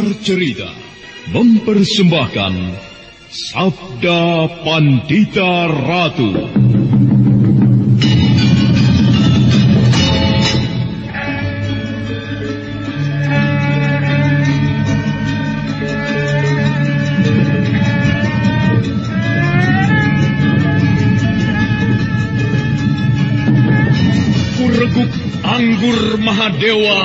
Sanggar Cerita mempersembahkan Sabda Pandita Ratu. Kureguk anggur Mahadewa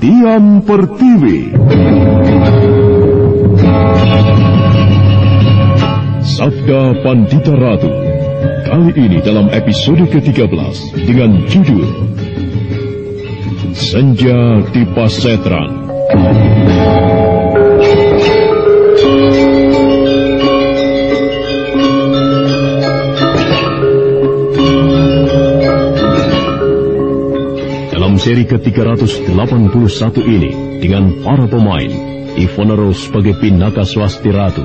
Dian Pertiwi Sabda Pandita Ratu Kali ini dalam episode ke-13 dengan judul Senja di Pasetran. Seri ke-381 ini dengan para pemain Ivona Rose sebagai Pinaka Swasti Ratu,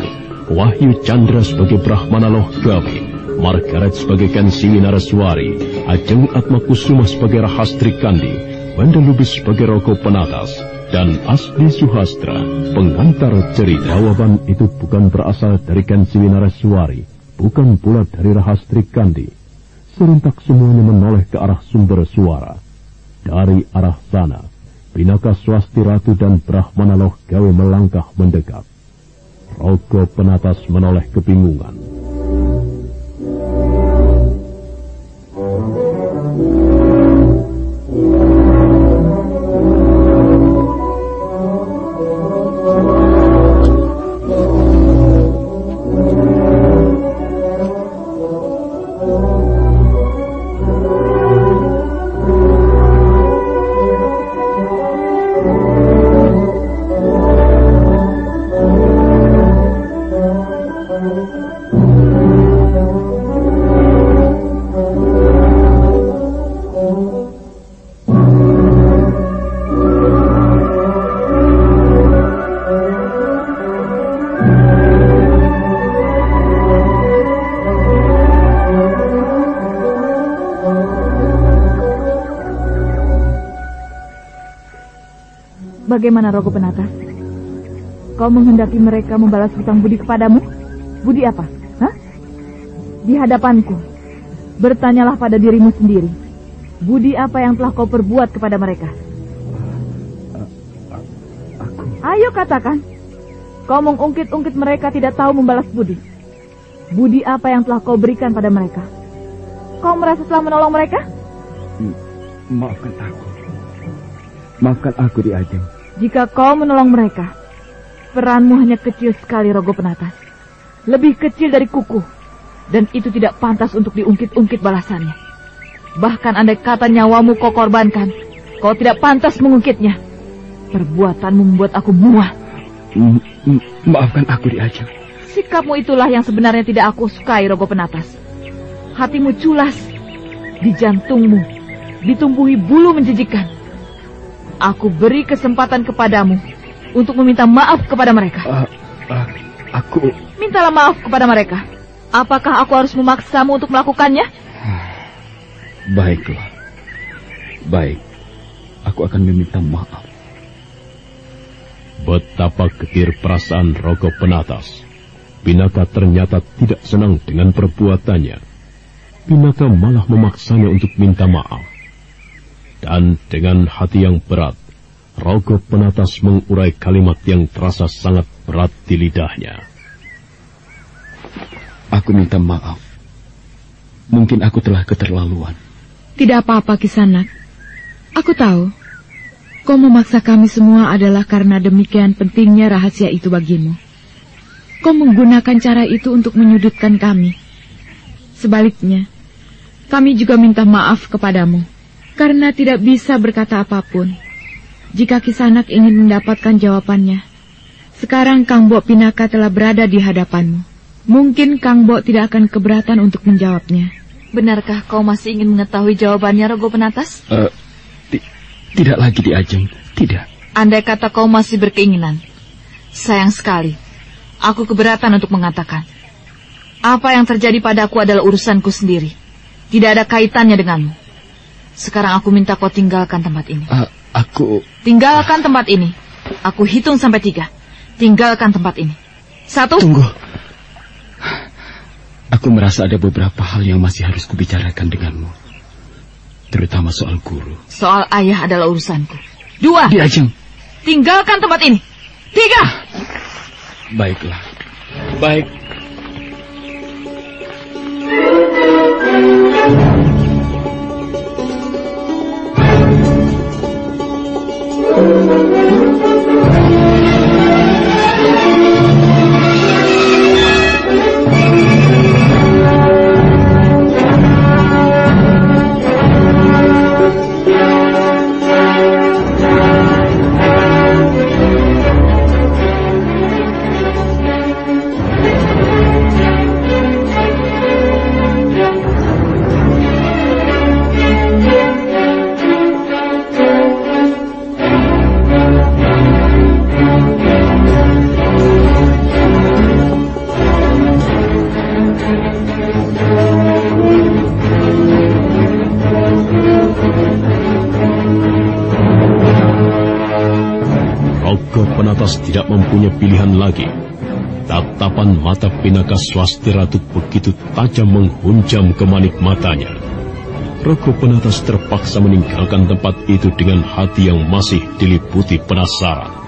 Wahyu Chandra sebagai Brahmana Loh Gawi, Margaret sebagai Kansiwi Naraswari, Ajeng Atmakusuma sebagai Rahastri Kandi, Wanda Lubis sebagai Roko Penatas, dan Asdi Suhastra, pengantar cerita. Jawaban itu bukan berasal dari Kansiwi Naraswari, bukan pula dari Rahastri Kandi. Serentak semuanya menoleh ke arah sumber suara. Dari arah sana, Pinaka Swasti Ratu dan Brahmana Loh Gawe melangkah mendekat. Rogo Penatas menoleh kebingungan. Bagaimana Rogo Penatas? Kau menghendaki mereka membalas hutang budi kepadamu? Budi apa? Hah? Di hadapanku. Bertanyalah pada dirimu sendiri. Budi apa yang telah kau perbuat kepada mereka? Ayo katakan. Kau mengungkit-ungkit mereka tidak tahu membalas budi. Budi apa yang telah kau berikan pada mereka? Kau merasa telah menolong mereka? Maafkan aku. Maafkan aku di Ajeng. Jika kau menolong mereka, peranmu hanya kecil sekali Rogo Penatas. Lebih kecil dari kuku. Dan itu tidak pantas untuk diungkit-ungkit balasannya. Bahkan andai kata nyawamu kau korbankan, kau tidak pantas mengungkitnya. Perbuatanmu membuat aku muak. maafkan aku di Ajeng. Sikapmu itulah yang sebenarnya tidak aku sukai Rogo Penatas. Hatimu culas, di jantungmu ditumbuhi bulu menjijikan. Aku beri kesempatan kepadamu untuk meminta maaf kepada mereka. Uh, uh, aku... Mintalah maaf kepada mereka. Apakah aku harus memaksamu untuk melakukannya? Baiklah. Baik. Aku akan meminta maaf. Betapa getir perasaan Rogo Penatas. Pinaka ternyata tidak senang dengan perbuatannya. Pinaka malah memaksanya untuk minta maaf. Dan dengan hati yang berat, Rogo Penatas mengurai kalimat yang terasa sangat berat di lidahnya. Aku minta maaf. Mungkin aku telah keterlaluan. Tidak apa-apa, Kisanak. Aku tahu. Kau memaksa kami semua adalah karena demikian pentingnya rahasia itu bagimu. Kau menggunakan cara itu untuk menyudutkan kami. Sebaliknya, kami juga minta maaf kepadamu karena tidak bisa berkata apa pun. Jika Kisanak ingin mendapatkan jawabannya, sekarang Kang Bok Pinaka telah berada di hadapanmu. Mungkin Kang Bok tidak akan keberatan untuk menjawabnya. Benarkah kau masih ingin mengetahui jawabannya, Rogo Penatas? Uh, ti tidak lagi di Ajeng, tidak. Andai kata kau masih berkeinginan, sayang sekali, aku keberatan untuk mengatakan. Apa yang terjadi padaku adalah urusanku sendiri. Tidak ada kaitannya denganmu. Sekarang aku minta kau tinggalkan tempat ini. Uh, Aku... Tinggalkan tempat ini. Aku hitung sampai tiga. Tinggalkan tempat ini. Satu. Tunggu. Aku merasa ada beberapa hal yang masih harus kubicarakan denganmu. Terutama soal guru. Soal ayah adalah urusanku. Dua. Diajeng. Tinggalkan tempat ini. Tiga. Baiklah. Baik. Mempunyai pilihan lagi. Tatapan mata Pinaka Swasti Ratu begitu tajam menghunjam ke manik matanya. Rogo Penatas terpaksa meninggalkan tempat itu dengan hati yang masih diliputi penasaran.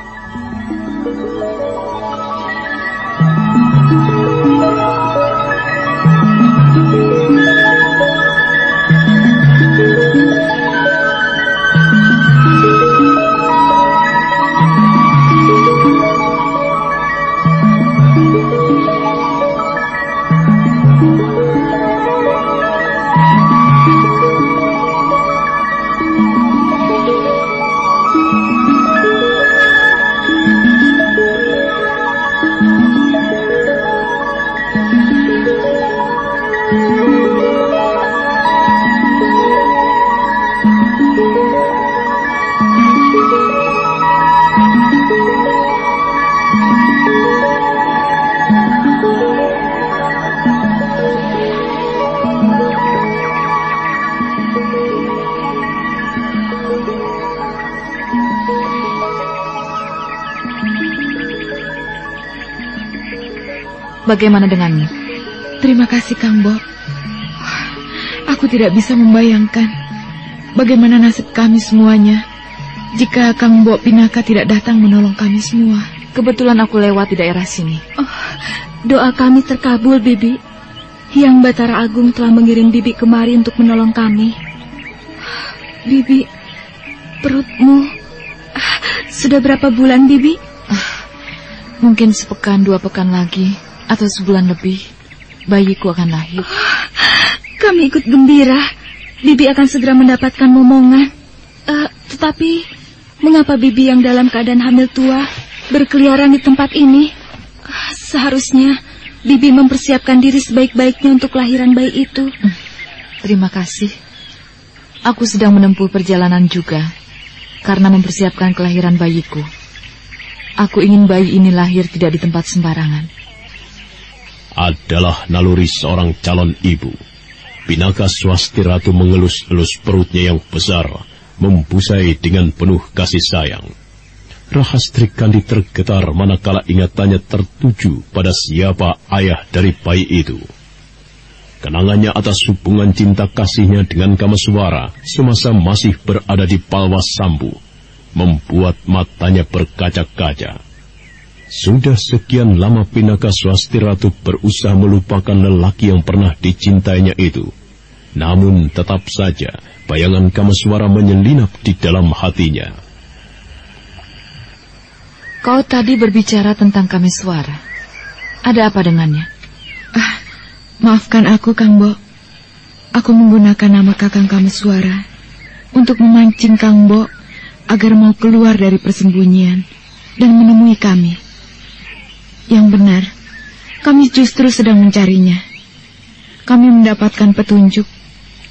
Bagaimana denganmu? Terima kasih Kang Bo. Aku tidak bisa membayangkan bagaimana nasib kami semuanya jika Kang Bo Pinaka tidak datang menolong kami semua. Kebetulan aku lewat di daerah sini. Oh, doa kami terkabul, Bibi. Yang Batara Agung telah mengirim Bibi kemari untuk menolong kami. Bibi, perutmu sudah berapa bulan, Bibi? Mungkin sepekan dua pekan lagi atau sebulan lebih bayiku akan lahir. Kami ikut gembira. Bibi akan segera mendapatkan momongan. Uh, tetapi mengapa Bibi yang dalam keadaan hamil tua berkeliaran di tempat ini? Uh, seharusnya Bibi mempersiapkan diri sebaik-baiknya untuk kelahiran bayi itu. Hmm, terima kasih. Aku sedang menempuh perjalanan juga karena mempersiapkan kelahiran bayiku. Aku ingin bayi ini lahir tidak di tempat sembarangan. Adalah naluri seorang calon ibu. Pinaka swasti ratu mengelus-elus perutnya yang besar, membusai dengan penuh kasih sayang. Rahastri Kandi tergetar manakala ingatannya tertuju pada siapa ayah dari bayi itu. Kenangannya atas hubungan cinta kasihnya dengan Kamaswara semasa masih berada di Palwas Sambu membuat matanya berkaca-kaca. Sudah sekian lama Pinaka Swasti Ratu berusaha melupakan lelaki yang pernah dicintainya itu. Namun tetap saja bayangan Kamaswara menyelinap di dalam hatinya. Kau tadi berbicara tentang kami suara. Ada apa dengannya? Ah, maafkan aku, Kang Bo. Aku menggunakan nama Kakang kami suara untuk memancing Kang Bo agar mau keluar dari persembunyian dan menemui kami. Yang benar, kami justru sedang mencarinya. Kami mendapatkan petunjuk.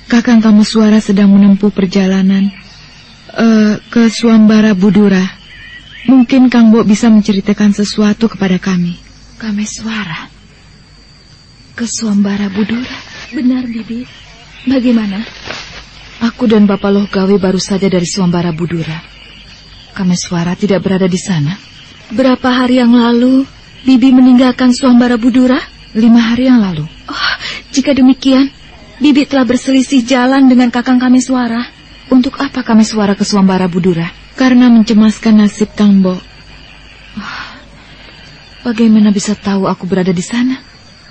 Kakang kamu suara sedang menempuh perjalanan uh, ke Suambara Budura Mungkin Kang Bo bisa menceritakan sesuatu kepada kami. Kami suara. Ke Suambara Budura. Benar, Bibi. Bagaimana? Aku dan Bapak Loh Gawe baru saja dari Suambara Budura. Kami suara tidak berada di sana. Berapa hari yang lalu Bibi meninggalkan Suambara Budura? Lima hari yang lalu. Oh, jika demikian, Bibi telah berselisih jalan dengan kakang kami suara. Untuk apa kami suara ke Suambara Budura? karena mencemaskan nasib Kang Bo. Oh, bagaimana bisa tahu aku berada di sana?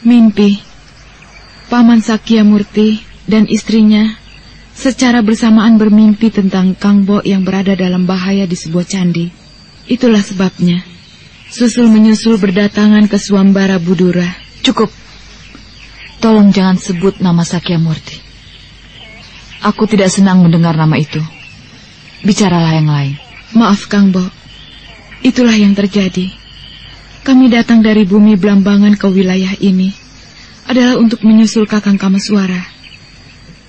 Mimpi. Paman Sakya Murti dan istrinya secara bersamaan bermimpi tentang Kang Bo yang berada dalam bahaya di sebuah candi. Itulah sebabnya. Susul menyusul berdatangan ke Suambara Budura. Cukup. Tolong jangan sebut nama Sakya Murti. Aku tidak senang mendengar nama itu. Bicaralah yang lain. Maaf Kang Bo, itulah yang terjadi. Kami datang dari bumi Blambangan ke wilayah ini adalah untuk menyusul Kakang Kamaswara.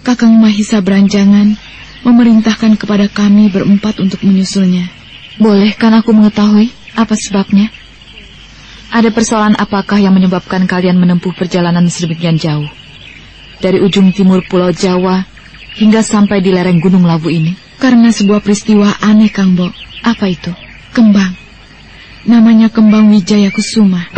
Kakang Mahisa Beranjangan memerintahkan kepada kami berempat untuk menyusulnya. Boleh kan aku mengetahui apa sebabnya? Ada persoalan apakah yang menyebabkan kalian menempuh perjalanan sedemikian jauh? Dari ujung timur Pulau Jawa hingga sampai di lereng Gunung Lawu ini? Karena sebuah peristiwa aneh, Kang Bo. Apa itu? Kembang. Namanya kembang Wijaya Kusuma.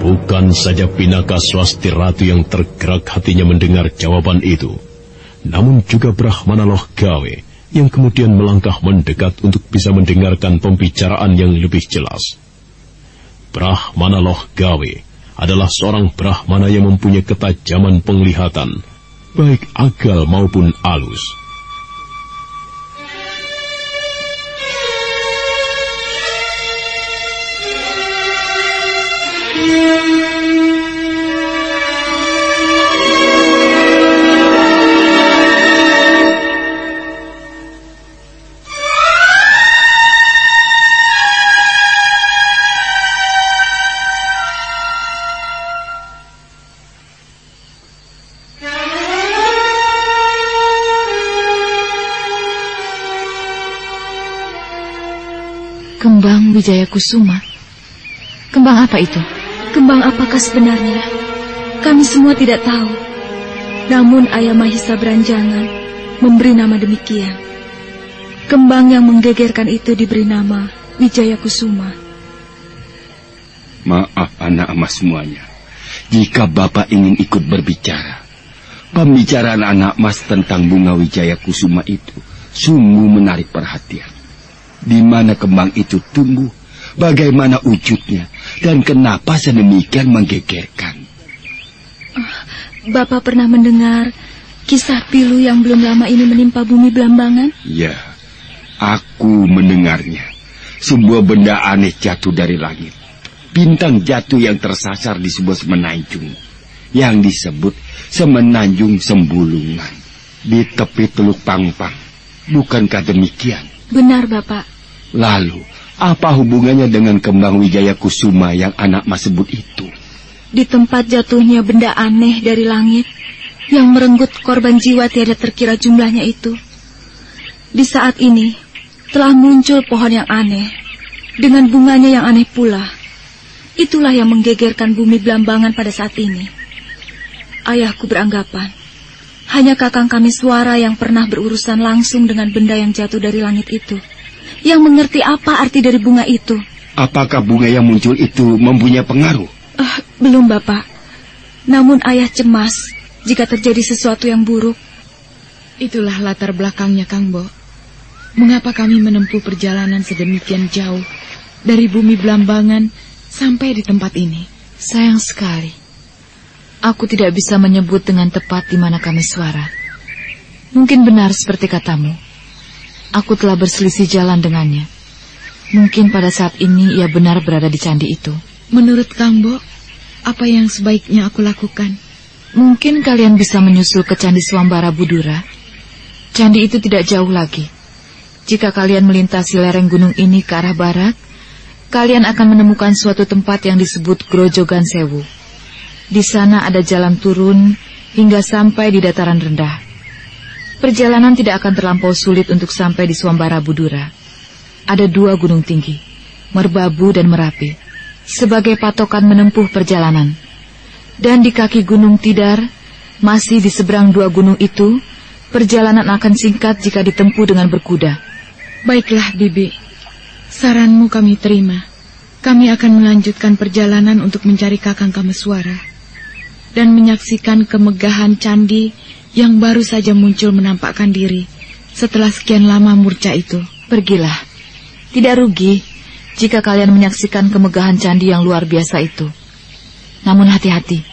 Bukan saja Pinaka Swasti Ratu yang tergerak hatinya mendengar jawaban itu, namun juga Brahmana Loh Gawe yang kemudian melangkah mendekat untuk bisa mendengarkan pembicaraan yang lebih jelas. Brahmana Loh Gawe adalah seorang Brahmana yang mempunyai ketajaman penglihatan, baik agal maupun alus. Wijaya Kusuma. Kembang apa itu? Kembang apakah sebenarnya? Kami semua tidak tahu. Namun Ayah Mahisa Beranjangan memberi nama demikian. Kembang yang menggegerkan itu diberi nama Wijaya Kusuma. Maaf anak emas semuanya. Jika Bapak ingin ikut berbicara, pembicaraan anak emas tentang bunga Wijaya Kusuma itu sungguh menarik perhatian. Di mana kembang itu tumbuh, bagaimana wujudnya, dan kenapa sedemikian menggegerkan. Uh, Bapak pernah mendengar kisah pilu yang belum lama ini menimpa bumi Belambangan? Ya, aku mendengarnya. Sebuah benda aneh jatuh dari langit bintang jatuh yang tersasar di sebuah semenanjung yang disebut semenanjung sembulungan di tepi Teluk Pangpang. Bukankah demikian? Benar, Bapak. Lalu, apa hubungannya dengan kembang Wijaya Kusuma yang anak mas sebut itu? Di tempat jatuhnya benda aneh dari langit yang merenggut korban jiwa tiada terkira jumlahnya itu. Di saat ini, telah muncul pohon yang aneh dengan bunganya yang aneh pula. Itulah yang menggegerkan bumi Belambangan pada saat ini. Ayahku beranggapan, hanya kakang kami suara yang pernah berurusan langsung dengan benda yang jatuh dari langit itu. Yang mengerti apa arti dari bunga itu. Apakah bunga yang muncul itu mempunyai pengaruh? Uh, belum, Bapak. Namun ayah cemas jika terjadi sesuatu yang buruk. Itulah latar belakangnya, Kang Bo. Mengapa kami menempuh perjalanan sedemikian jauh dari bumi Belambangan sampai di tempat ini. Sayang sekali. Aku tidak bisa menyebut dengan tepat di mana kami suara. Mungkin benar seperti katamu. Aku telah berselisih jalan dengannya. Mungkin pada saat ini ia benar berada di candi itu. Menurut Kang Bo, apa yang sebaiknya aku lakukan? Mungkin kalian bisa menyusul ke Candi Swambara Budura. Candi itu tidak jauh lagi. Jika kalian melintasi lereng gunung ini ke arah barat, kalian akan menemukan suatu tempat yang disebut Grojogan Sewu. Di sana ada jalan turun hingga sampai di dataran rendah. Perjalanan tidak akan terlampau sulit untuk sampai di Swambara Budura. Ada dua gunung tinggi, Merbabu dan Merapi, sebagai patokan menempuh perjalanan. Dan di kaki Gunung Tidar, masih di seberang dua gunung itu, perjalanan akan singkat jika ditempuh dengan berkuda. Baiklah, Bibi. Saranmu kami terima. Kami akan melanjutkan perjalanan untuk mencari kakang Kameswara dan menyaksikan kemegahan candi yang baru saja muncul menampakkan diri setelah sekian lama murca itu. Pergilah. Tidak rugi jika kalian menyaksikan kemegahan candi yang luar biasa itu. Namun hati-hati.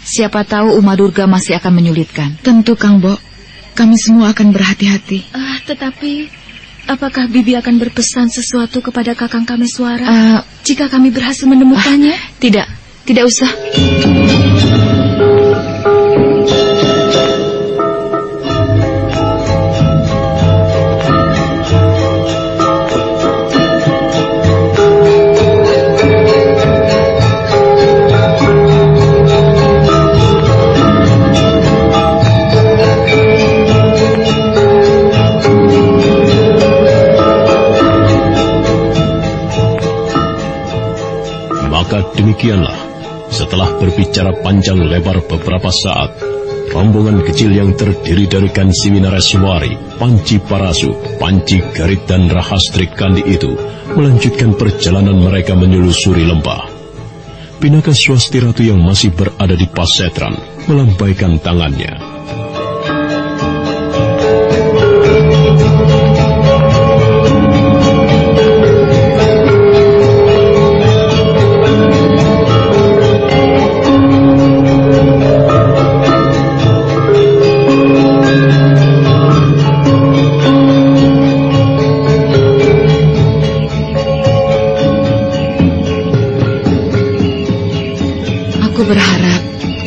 Siapa tahu Uma Durga masih akan menyulitkan. Tentu, Kang Bo. Kami semua akan berhati-hati. Uh, tetapi Apakah Bibi akan berpesan sesuatu kepada Kakang kami suara uh, jika kami berhasil menemukannya? Uh, tidak, tidak usah. Demikianlah, setelah berbicara panjang lebar beberapa saat, rombongan kecil yang terdiri dari Kansi Winaraswari, Panci Parasu, Panci Garit dan Rahastrik Kandi itu melanjutkan perjalanan mereka menyelusuri lembah. Pinaka Swasti Ratu yang masih berada di Pasetran melambaikan tangannya.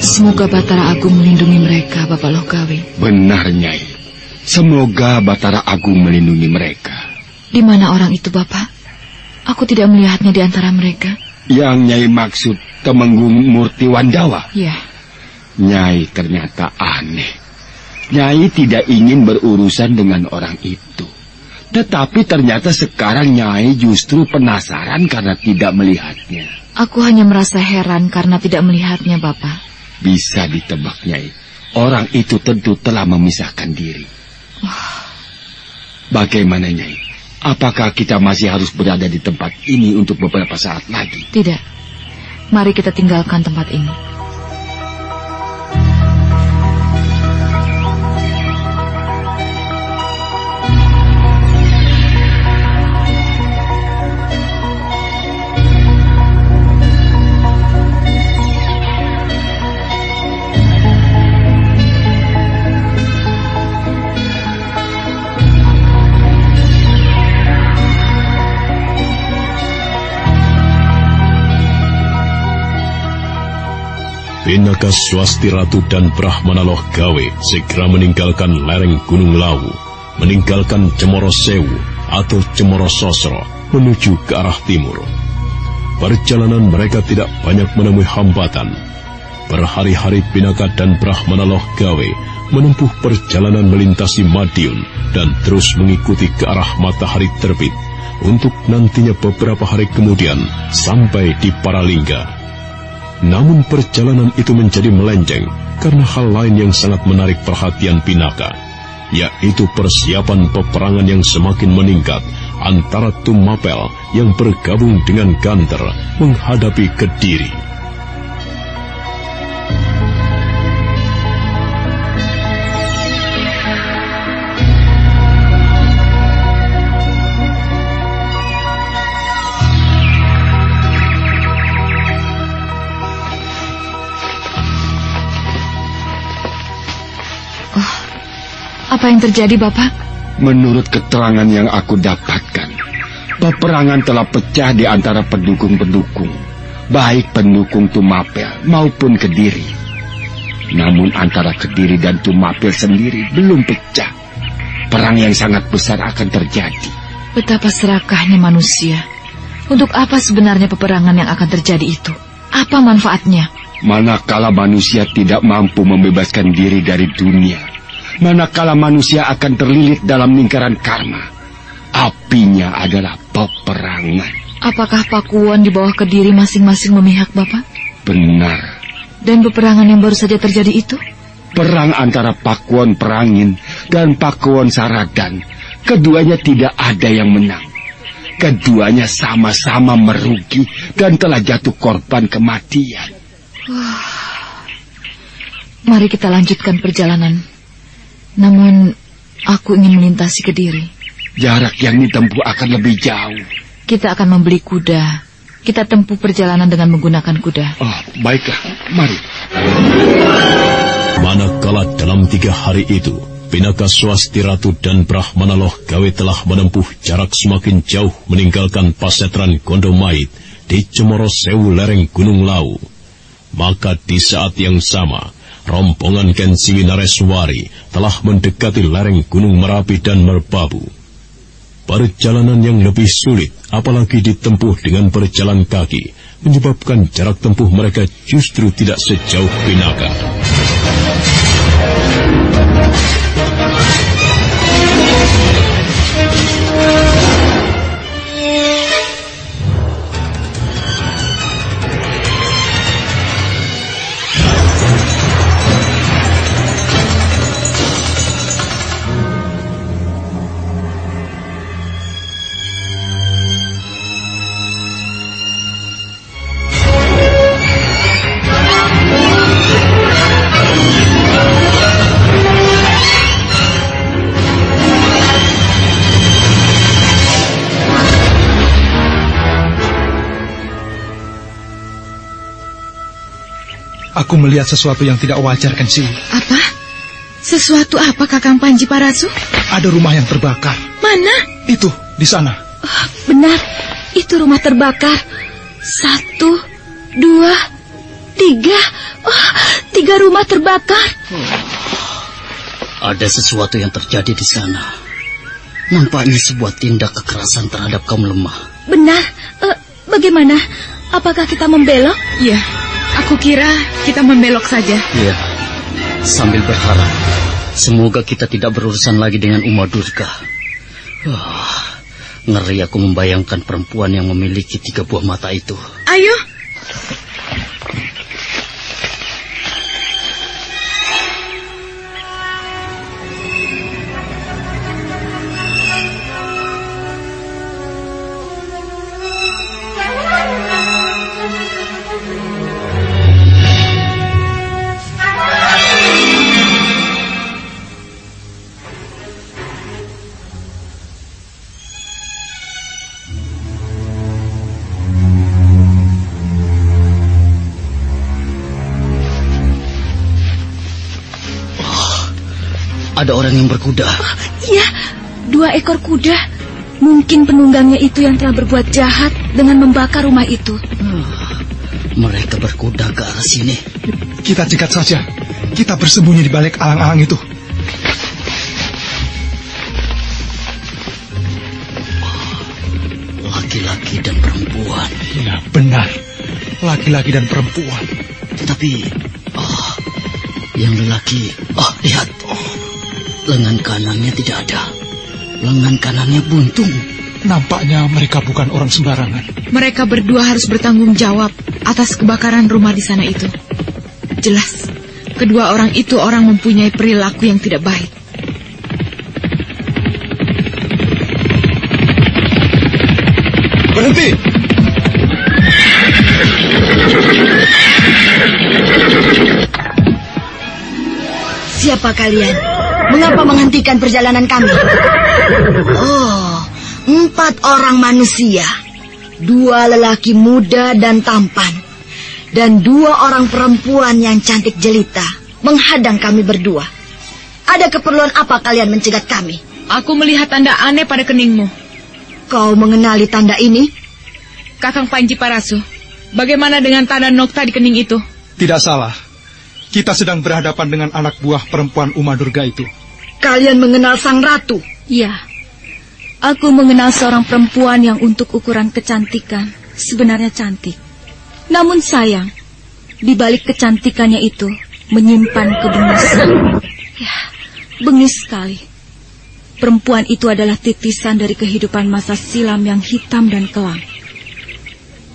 Semoga Batara Agung melindungi mereka, Bapak Lokawi. Benar, Nyai. Semoga Batara Agung melindungi mereka. Di mana orang itu, Bapak? Aku tidak melihatnya di antara mereka. Yang Nyai maksud Temenggung Murti Wandawa? Iya. Nyai ternyata aneh. Nyai tidak ingin berurusan dengan orang itu. Tetapi ternyata sekarang Nyai justru penasaran karena tidak melihatnya. Aku hanya merasa heran karena tidak melihatnya, Bapak. Bisa ditebak, Nyai. Orang itu tentu telah memisahkan diri. Bagaimana, Nyai? Apakah kita masih harus berada di tempat ini untuk beberapa saat lagi? Tidak. Mari kita tinggalkan tempat ini. Pinaka Swasti Ratu dan Brahmana Loh Gawe segera meninggalkan lereng Gunung Lawu, meninggalkan Cemoro Sewu atau Cemoro Sosro menuju ke arah timur. Perjalanan mereka tidak banyak menemui hambatan. Berhari-hari Pinaka dan Brahmana Loh Gawe menempuh perjalanan melintasi Madiun dan terus mengikuti ke arah matahari terbit untuk nantinya beberapa hari kemudian sampai di Paralingga. Namun perjalanan itu menjadi melenceng karena hal lain yang sangat menarik perhatian Pinaka, yaitu persiapan peperangan yang semakin meningkat antara Tumapel yang bergabung dengan Ganter menghadapi Kediri. Apa yang terjadi, Bapak? Menurut keterangan yang aku dapatkan, peperangan telah pecah di antara pendukung-pendukung, baik pendukung Tumapel maupun Kediri. Namun antara Kediri dan Tumapel sendiri belum pecah. Perang yang sangat besar akan terjadi. Betapa serakahnya manusia. Untuk apa sebenarnya peperangan yang akan terjadi itu? Apa manfaatnya? Manakala manusia tidak mampu membebaskan diri dari dunia, manakala manusia akan terlilit dalam lingkaran karma. Apinya adalah peperangan. Apakah Pakuwon di bawah Kediri masing-masing memihak Bapak? Benar. Dan peperangan yang baru saja terjadi itu? Perang antara Pakuwon Perangin dan Pakuwon Saradan. Keduanya tidak ada yang menang. Keduanya sama-sama merugi dan telah jatuh korban kematian. Wah. Mari kita lanjutkan perjalanan. Namun, aku ingin melintasi Kediri. Jarak yang ditempuh akan lebih jauh. Kita akan membeli kuda. Kita tempuh perjalanan dengan menggunakan kuda. Oh, baiklah. Mari. Manakala dalam tiga hari itu, Pinaka Swasti Ratu dan Brahmana Loh Gawe telah menempuh jarak semakin jauh meninggalkan pasetran Gondomait di Cemoro Sewu lereng Gunung Lau. Maka di saat yang sama, rombongan Ken Nareswari telah mendekati lereng Gunung Merapi dan Merbabu. Perjalanan yang lebih sulit, apalagi ditempuh dengan berjalan kaki, menyebabkan jarak tempuh mereka justru tidak sejauh Pinaka. Aku melihat sesuatu yang tidak wajar, Kensi. Apa? Sesuatu apa, Kakang Panji Parasu? Ada rumah yang terbakar. Mana? Itu, di sana. Oh, benar, itu rumah terbakar. Satu, dua, tiga. Oh, tiga rumah terbakar. Ada sesuatu yang terjadi di sana. Nampaknya sebuah tindak kekerasan terhadap kaum lemah. Benar. Uh, bagaimana? Apakah kita membelok? Iya. Aku kira kita membelok saja. Iya. Sambil berharap semoga kita tidak berurusan lagi dengan Uma Durga. Wah, ngeri aku membayangkan perempuan yang memiliki tiga buah mata itu. Ayo. Ada orang yang berkuda. Iya, dua ekor kuda. Mungkin penunggangnya itu yang telah berbuat jahat dengan membakar rumah itu. Mereka berkuda ke arah sini. Kita cekat saja. Kita bersembunyi di balik alang-alang itu. Laki-laki dan perempuan. Ya, benar. Laki-laki dan perempuan. Tetapi, oh, yang lelaki, oh, lihat. Lengan kanannya tidak ada. Lengan kanannya buntung. Nampaknya mereka bukan orang sembarangan. Mereka berdua harus bertanggung jawab atas kebakaran rumah di sana itu. Jelas, kedua orang itu orang mempunyai perilaku yang tidak baik. Berhenti! Siapa kalian? Mengapa menghentikan perjalanan kami? Oh, empat orang manusia. Dua lelaki muda dan tampan. Dan dua orang perempuan yang cantik jelita. Menghadang kami berdua. Ada keperluan apa kalian mencegat kami? Aku melihat tanda aneh pada keningmu. Kau mengenali tanda ini? Kakang Panji Parasu, bagaimana dengan tanda nokta di kening itu? Tidak salah. Kita sedang berhadapan dengan anak buah perempuan Uma Durga itu. Kalian mengenal sang ratu? Iya. Aku mengenal seorang perempuan yang untuk ukuran kecantikan sebenarnya cantik. Namun sayang, di balik kecantikannya itu menyimpan kebengisan. Ya, bengis sekali. Perempuan itu adalah titisan dari kehidupan masa silam yang hitam dan kelam.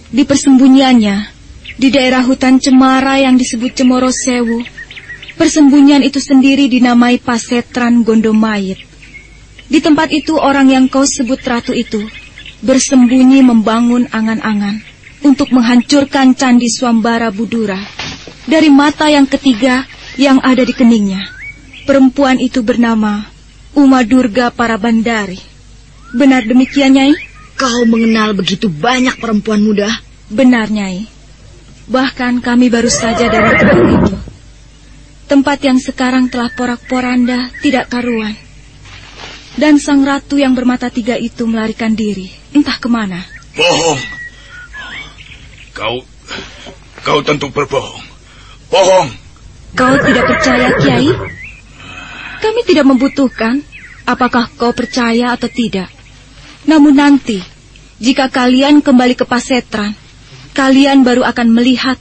Di persembunyiannya, di daerah hutan cemara yang disebut Cemoro Sewu, persembunyian itu sendiri dinamai Pasetran Gondomayit. Di tempat itu orang yang kau sebut ratu itu bersembunyi membangun angan-angan untuk menghancurkan Candi Swambara Budura dari mata yang ketiga yang ada di keningnya. Perempuan itu bernama Uma Durga Parabandari. Benar demikian, Nyai? Kau mengenal begitu banyak perempuan muda? Benar, Nyai. Bahkan kami baru saja dari tempat itu. Tempat yang sekarang telah porak-poranda tidak karuan. Dan sang ratu yang bermata tiga itu melarikan diri. Entah ke mana. Bohong. Kau, kau tentu berbohong. Bohong. Kau tidak percaya, Kiai? Kami tidak membutuhkan apakah kau percaya atau tidak. Namun nanti, jika kalian kembali ke Pasetran, kalian baru akan melihat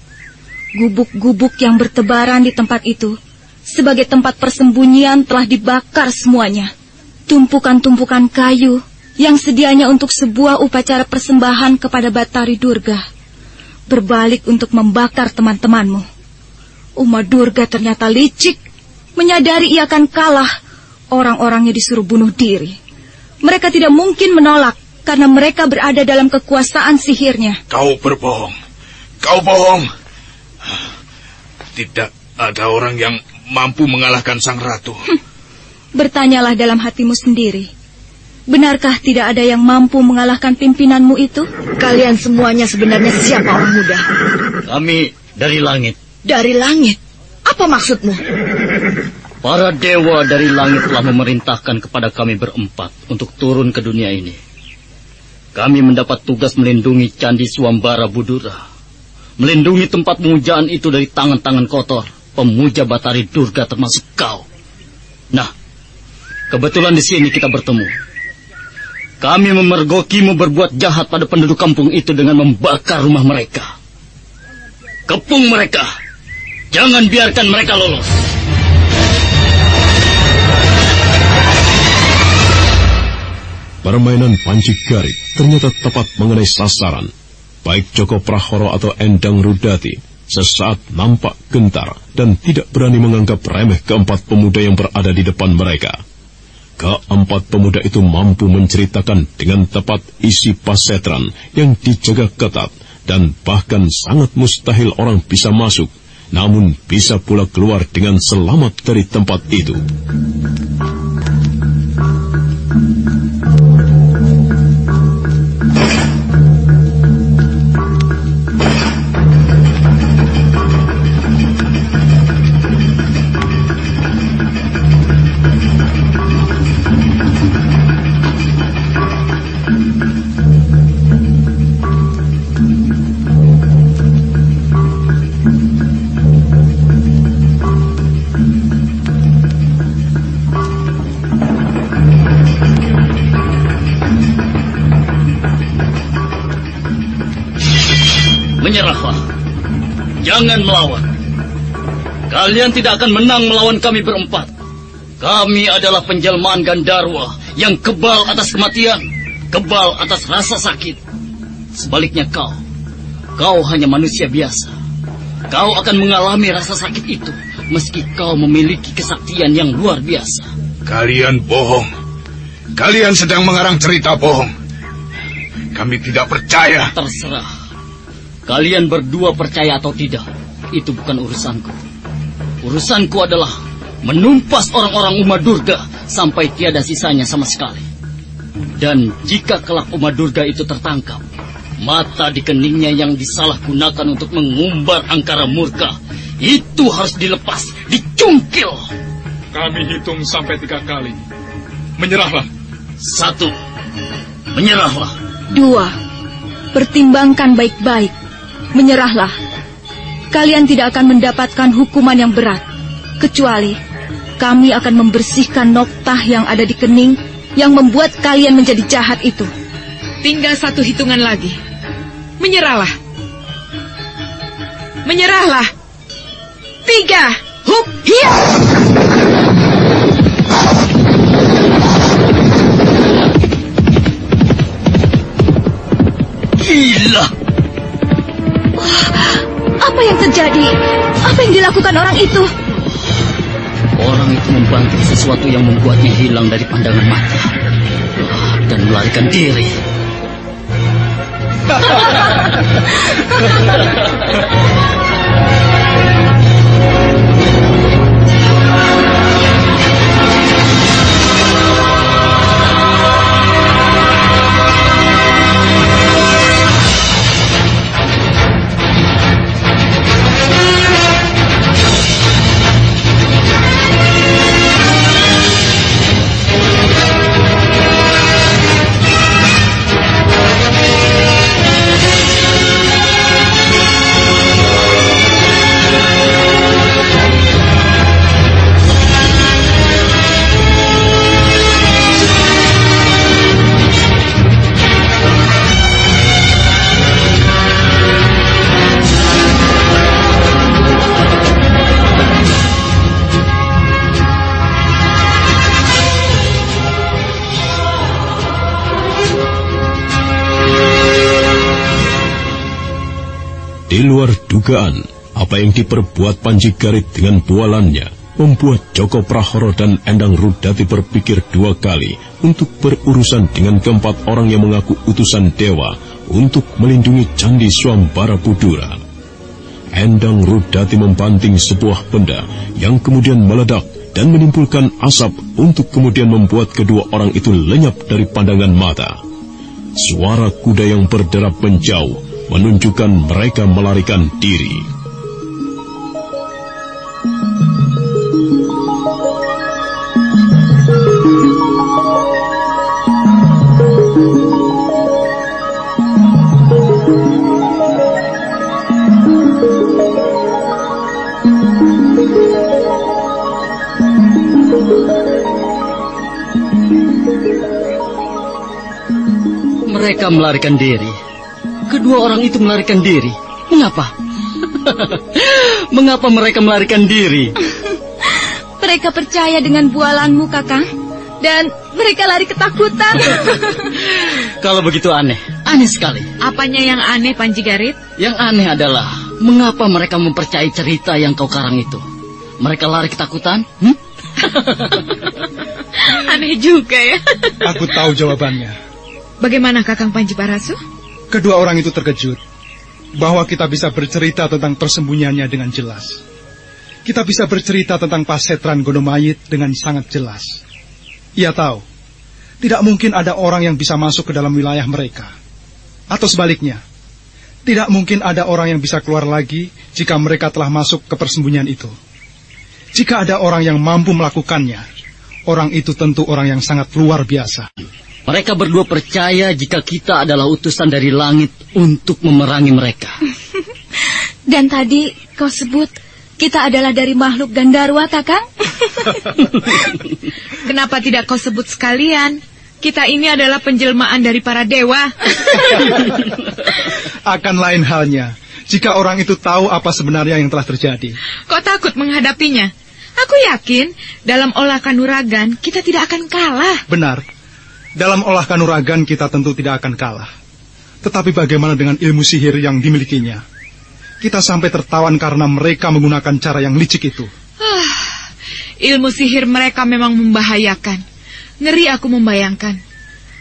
gubuk-gubuk yang bertebaran di tempat itu sebagai tempat persembunyian telah dibakar semuanya. Tumpukan-tumpukan kayu yang sedianya untuk sebuah upacara persembahan kepada Batari Durga berbalik untuk membakar teman-temanmu. Uma Durga ternyata licik, menyadari ia akan kalah. Orang-orangnya disuruh bunuh diri. Mereka tidak mungkin menolak karena mereka berada dalam kekuasaan sihirnya. Kau berbohong. Kau bohong. Tidak ada orang yang mampu mengalahkan sang ratu. Hm. Bertanyalah dalam hatimu sendiri. Benarkah tidak ada yang mampu mengalahkan pimpinanmu itu? Kalian semuanya sebenarnya siapa orang muda? Kami dari langit. Dari langit? Apa maksudmu? Para dewa dari langit telah memerintahkan kepada kami berempat untuk turun ke dunia ini. Kami mendapat tugas melindungi Candi Swambara Budura. Melindungi tempat pemujaan itu dari tangan-tangan kotor. Pemuja Batari Durga termasuk kau. Nah, kebetulan di sini kita bertemu. Kami memergokimu berbuat jahat pada penduduk kampung itu dengan membakar rumah mereka. Kepung mereka. Jangan biarkan mereka lolos. Permainan Panji Garik ternyata tepat mengenai sasaran. Baik Joko Prahoro atau Endang Rudati sesaat nampak gentar dan tidak berani menganggap remeh keempat pemuda yang berada di depan mereka. Keempat pemuda itu mampu menceritakan dengan tepat isi pasetran yang dijaga ketat dan bahkan sangat mustahil orang bisa masuk, namun bisa pula keluar dengan selamat dari tempat itu. Menyerahlah. Jangan melawan. Kalian tidak akan menang melawan kami berempat. Kami adalah penjelmaan Gandarwa yang kebal atas kematian, kebal atas rasa sakit. Sebaliknya kau, kau hanya manusia biasa. Kau akan mengalami rasa sakit itu meski kau memiliki kesaktian yang luar biasa. Kalian bohong. Kalian sedang mengarang cerita bohong. Kami tidak percaya. Terserah. Kalian berdua percaya atau tidak, itu bukan urusanku. Urusanku adalah menumpas orang-orang Uma Durga sampai tiada sisanya sama sekali. Dan jika kelak Uma Durga itu tertangkap, mata di keningnya yang disalahgunakan untuk mengumbar angkara murka, itu harus dilepas, dicungkil. Kami hitung sampai tiga kali. Menyerahlah. Satu, menyerahlah. Dua, pertimbangkan baik-baik. Menyerahlah. Kalian tidak akan mendapatkan hukuman yang berat. Kecuali kami akan membersihkan noktah yang ada di kening yang membuat kalian menjadi jahat itu. Tinggal satu hitungan lagi. Menyerahlah. Menyerahlah. Tiga. Hup, hiya. Gila. Apa yang terjadi? Apa yang dilakukan orang itu? Orang itu membantu sesuatu yang membuatnya hilang dari pandangan mata dan melarikan diri. Di luar dugaan, apa yang diperbuat Panji Garit dengan bualannya membuat Joko Prahoro dan Endang Rudati berpikir dua kali untuk berurusan dengan keempat orang yang mengaku utusan dewa untuk melindungi Candi Swambara Budura. Endang Rudati membanting sebuah benda yang kemudian meledak dan menimbulkan asap untuk kemudian membuat kedua orang itu lenyap dari pandangan mata. Suara kuda yang berderap menjauh menunjukkan mereka melarikan diri. Mereka melarikan diri. Kedua orang itu melarikan diri. Mengapa? Mengapa mereka melarikan diri? Mereka percaya dengan bualanmu, Kakang. Dan mereka lari ketakutan. Kalau begitu aneh, aneh sekali. Apanya yang aneh, Panji Garit? Yang aneh adalah mengapa mereka mempercayai cerita yang kau karang itu. Mereka lari ketakutan? Hmm? aneh juga ya. Aku tahu jawabannya. Bagaimana Kakang Panji Parasu? Kedua orang itu terkejut bahwa kita bisa bercerita tentang persembunyiannya dengan jelas. Kita bisa bercerita tentang pasetran Gonomayit dengan sangat jelas. Ia tahu, tidak mungkin ada orang yang bisa masuk ke dalam wilayah mereka. Atau sebaliknya, tidak mungkin ada orang yang bisa keluar lagi jika mereka telah masuk ke persembunyian itu. Jika ada orang yang mampu melakukannya, orang itu tentu orang yang sangat luar biasa. Mereka berdua percaya jika kita adalah utusan dari langit untuk memerangi mereka. Dan tadi kau sebut kita adalah dari makhluk Gandarwa, Kakang? Kenapa tidak kau sebut sekalian? Kita ini adalah penjelmaan dari para dewa. Akan lain halnya jika orang itu tahu apa sebenarnya yang telah terjadi. Kok takut menghadapinya? Aku yakin dalam olah kanuragan kita tidak akan kalah. Benar. Dalam olah kanuragan kita tentu tidak akan kalah. Tetapi bagaimana dengan ilmu sihir yang dimilikinya? Kita sampai tertawan karena mereka menggunakan cara yang licik itu. Ah, ilmu sihir mereka memang membahayakan. Ngeri aku membayangkan.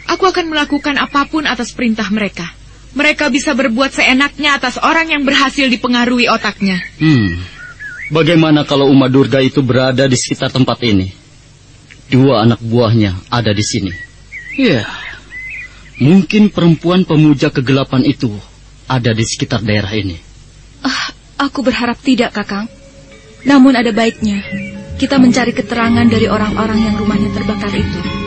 Aku akan melakukan apa pun atas perintah mereka. Mereka bisa berbuat seenaknya atas orang yang berhasil dipengaruhi otaknya. Hmm. Bagaimana kalau Uma Durga itu berada di sekitar tempat ini? Dua anak buahnya ada di sini. Ya, mungkin perempuan pemuja kegelapan itu ada di sekitar daerah ini. Ah, aku berharap tidak, Kakang. Namun ada baiknya kita mencari keterangan dari orang-orang yang rumahnya terbakar itu.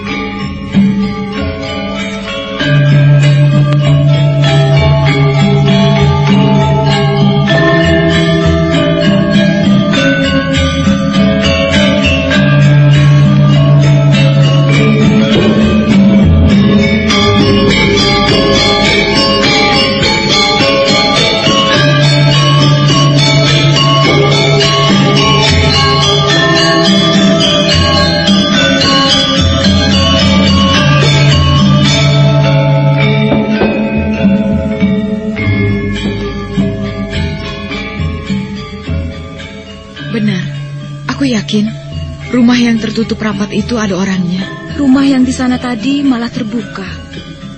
Tertutup rapat itu ada orangnya. Rumah yang di sana tadi malah terbuka.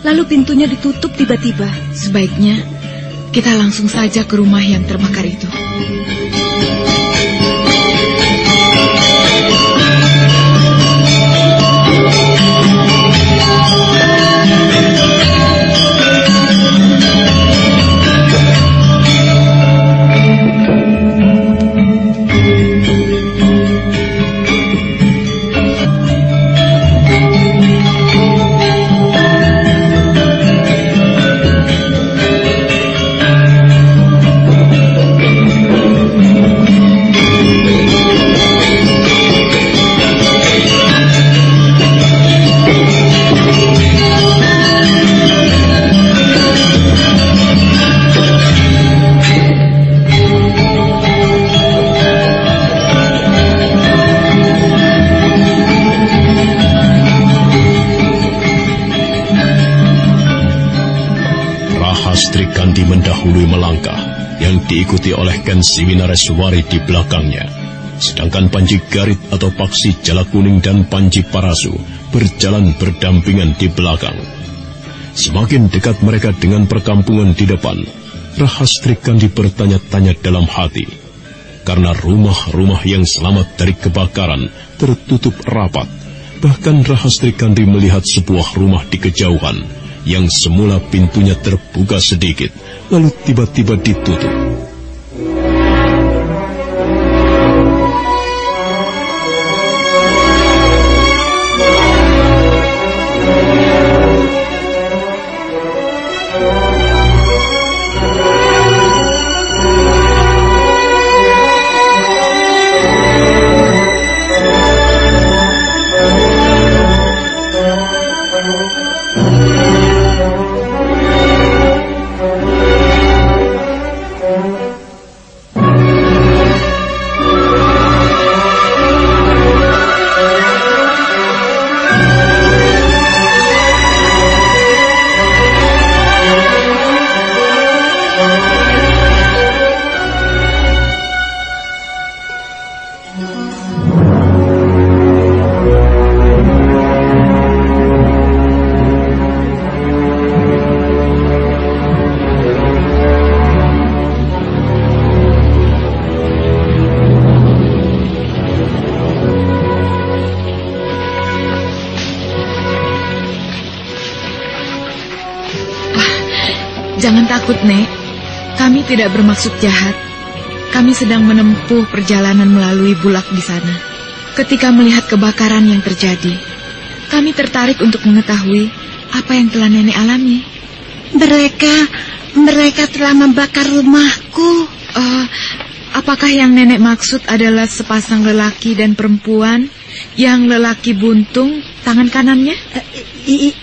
Lalu pintunya ditutup tiba-tiba. Sebaiknya kita langsung saja ke rumah yang terbakar itu. diikuti oleh Ken Siwinareswari di belakangnya. Sedangkan Panji Garit atau Paksi Jala Kuning dan Panji Parasu berjalan berdampingan di belakang. Semakin dekat mereka dengan perkampungan di depan, Rahastri Kandi bertanya-tanya dalam hati. Karena rumah-rumah yang selamat dari kebakaran tertutup rapat, bahkan Rahastri Kandi melihat sebuah rumah di kejauhan yang semula pintunya terbuka sedikit, lalu tiba-tiba ditutup. Tidak bermaksud jahat. Kami sedang menempuh perjalanan melalui bulak di sana. Ketika melihat kebakaran yang terjadi, kami tertarik untuk mengetahui apa yang telah nenek alami. Mereka, mereka telah membakar rumahku. Uh, apakah yang nenek maksud adalah sepasang lelaki dan perempuan yang lelaki buntung tangan kanannya? Uh,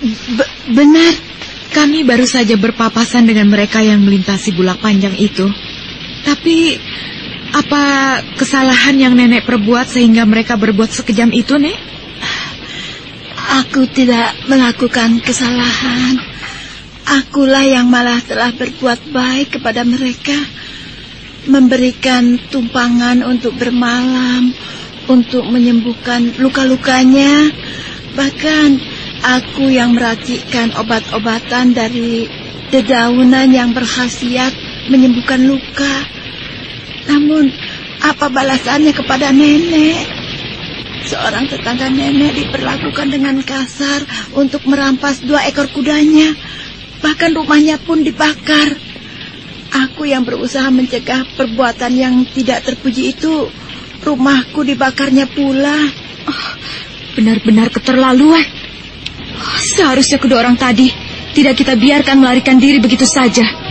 benar. Kami baru saja berpapasan dengan mereka yang melintasi bulak panjang itu. Tapi apa kesalahan yang nenek perbuat sehingga mereka berbuat sekejam itu, Nek? Aku tidak melakukan kesalahan. Akulah yang malah telah berbuat baik kepada mereka. Memberikan tumpangan untuk bermalam, untuk menyembuhkan luka-lukanya. Bahkan aku yang meracikkan obat-obatan dari dedaunan yang berkhasiat menyembuhkan luka. Namun, apa balasannya kepada nenek? Seorang tetangga nenek diperlakukan dengan kasar untuk merampas dua ekor kudanya. Bahkan rumahnya pun dibakar. Aku yang berusaha mencegah perbuatan yang tidak terpuji itu, rumahku dibakarnya pula. Oh, benar-benar keterlaluan. Seharusnya kedua orang tadi tidak kita biarkan melarikan diri begitu saja.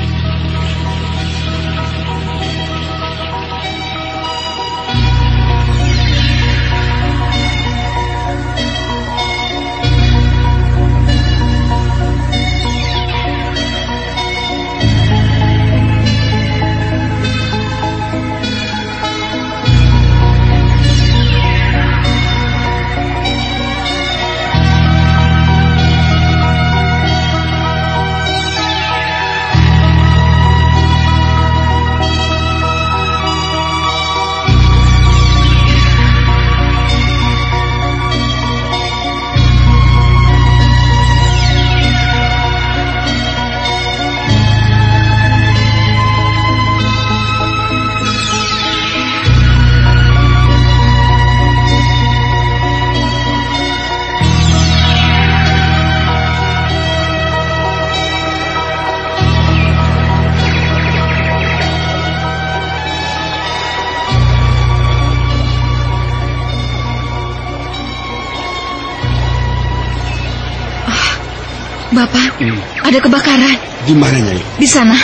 Ada kebakaran. Di mana, Nyai? Di sana.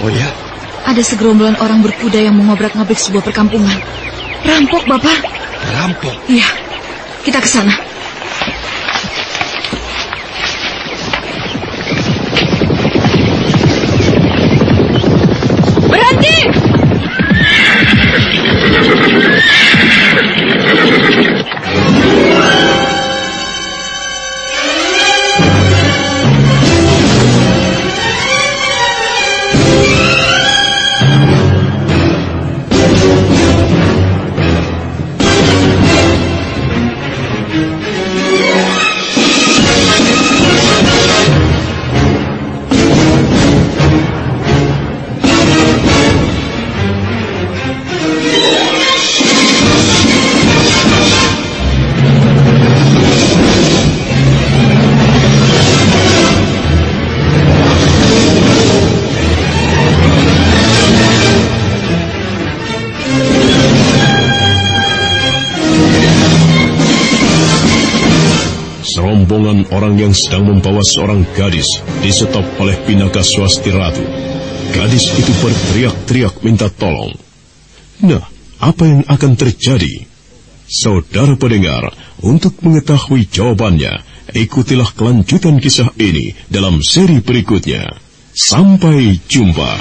Oh ya? Ada segerombolan orang berkuda yang mengobrak-ngabrik sebuah perkampungan. Rampok, Bapak. Rampok? Iya. Kita ke sana. Seorang gadis disetop oleh Pinaka Swasti Ratu. Gadis itu berteriak-teriak minta tolong. Nah, apa yang akan terjadi? Saudara pendengar, untuk mengetahui jawabannya, ikutilah kelanjutan kisah ini dalam seri berikutnya. Sampai jumpa.